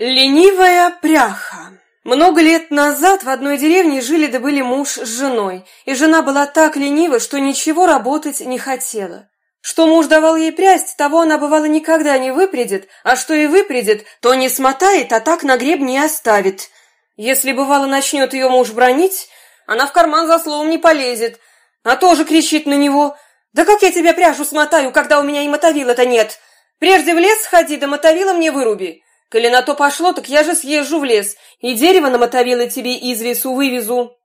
Ленивая пряха. Много лет назад в одной деревне жили да были муж с женой, и жена была так ленива, что ничего работать не хотела. Что муж давал ей прясть, того она, бывало, никогда не выпрядет, а что и выпрядет, то не смотает, а так на гребне и оставит. Если, бывало, начнет ее муж бронить, она в карман за словом не полезет, а тоже кричит на него. «Да как я тебя пряжу смотаю, когда у меня и мотовила-то нет? Прежде в лес сходи, да мотовила мне выруби!» Коли на то пошло, так я же съезжу в лес, и дерево намотовило тебе из лесу вывезу.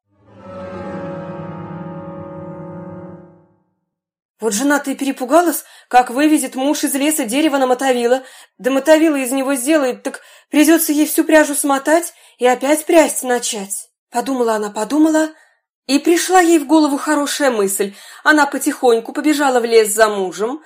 Вот жена-то и перепугалась, как вывезет муж из леса дерево на мотовила, да мотовила из него сделает, так придется ей всю пряжу смотать и опять прясть начать. Подумала она, подумала, и пришла ей в голову хорошая мысль. Она потихоньку побежала в лес за мужем,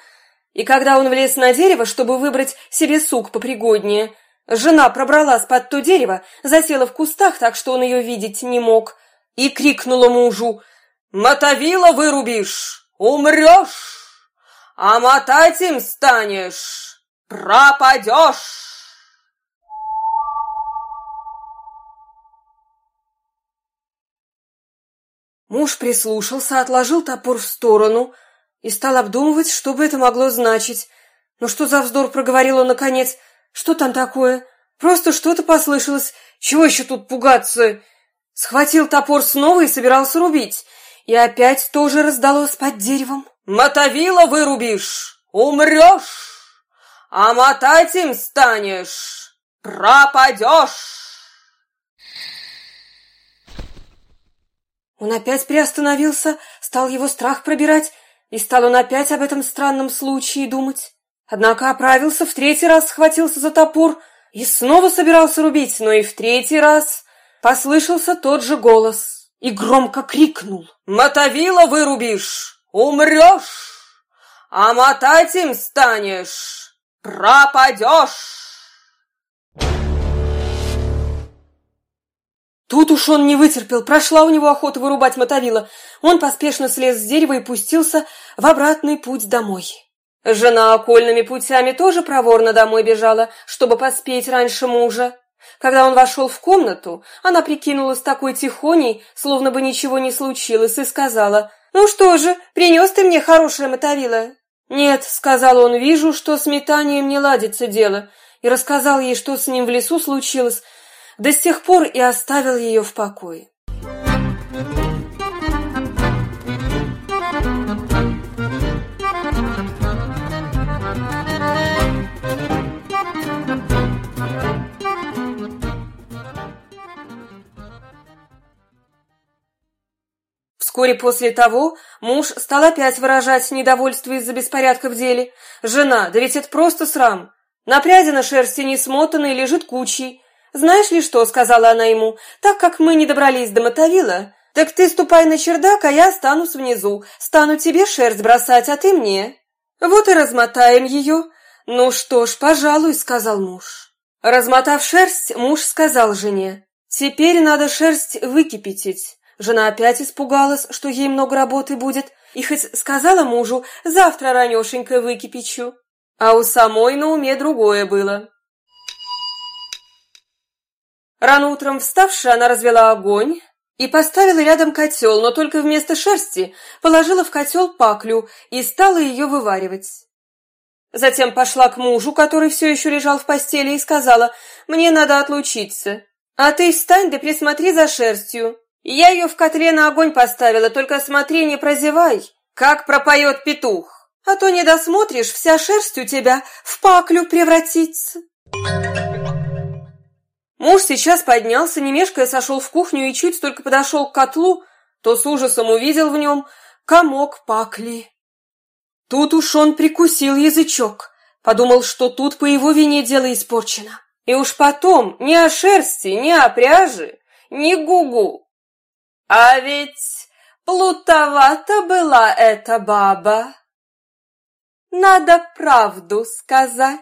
и когда он влез на дерево, чтобы выбрать себе сук попригоднее, Жена пробралась под то дерево, засела в кустах, так что он ее видеть не мог, и крикнула мужу «Мотовила вырубишь, умрешь, а мотать им станешь, пропадешь!» Муж прислушался, отложил топор в сторону и стал обдумывать, что бы это могло значить. «Ну что за вздор?» — проговорил он наконец — что там такое? Просто что-то послышалось. Чего еще тут пугаться? Схватил топор снова и собирался рубить. И опять тоже раздалось под деревом. Мотовила вырубишь, умрешь, а мотать им станешь, пропадешь. Он опять приостановился, стал его страх пробирать, и стал он опять об этом странном случае думать. Однако оправился, в третий раз схватился за топор и снова собирался рубить, но и в третий раз послышался тот же голос и громко крикнул. «Мотовила вырубишь, умрешь, а мотать им станешь, пропадешь!» Тут уж он не вытерпел, прошла у него охота вырубать мотовила. Он поспешно слез с дерева и пустился в обратный путь домой. Жена окольными путями тоже проворно домой бежала, чтобы поспеть раньше мужа. Когда он вошел в комнату, она прикинулась такой тихоней, словно бы ничего не случилось, и сказала, «Ну что же, принес ты мне хорошее мотовило?» «Нет», — сказал он, — «вижу, что с метанием не ладится дело», и рассказал ей, что с ним в лесу случилось, до с тех пор и оставил ее в покое. Вскоре после того муж стал опять выражать недовольство из-за беспорядка в деле. «Жена, да ведь это просто срам. На пряди на шерсти не смотанной лежит кучей. Знаешь ли что?» — сказала она ему. «Так как мы не добрались до мотовила, так ты ступай на чердак, а я останусь внизу. Стану тебе шерсть бросать, а ты мне. Вот и размотаем ее». «Ну что ж, пожалуй», — сказал муж. Размотав шерсть, муж сказал жене. «Теперь надо шерсть выкипятить». Жена опять испугалась, что ей много работы будет, и хоть сказала мужу «завтра ранешенько выкипячу», а у самой на уме другое было. Рано утром вставши, она развела огонь и поставила рядом котел, но только вместо шерсти положила в котел паклю и стала ее вываривать. Затем пошла к мужу, который все еще лежал в постели, и сказала, «Мне надо отлучиться, а ты встань да присмотри за шерстью, я ее в котле на огонь поставила, только смотри, не прозевай, как пропоет петух. А то не досмотришь, вся шерсть у тебя в паклю превратится. Муж сейчас поднялся, не мешкая сошел в кухню и чуть только подошел к котлу, то с ужасом увидел в нем комок пакли. Тут уж он прикусил язычок, подумал, что тут по его вине дело испорчено. И уж потом ни о шерсти, ни о пряже, ни гугу а ведь плутовата была эта баба. Надо правду сказать.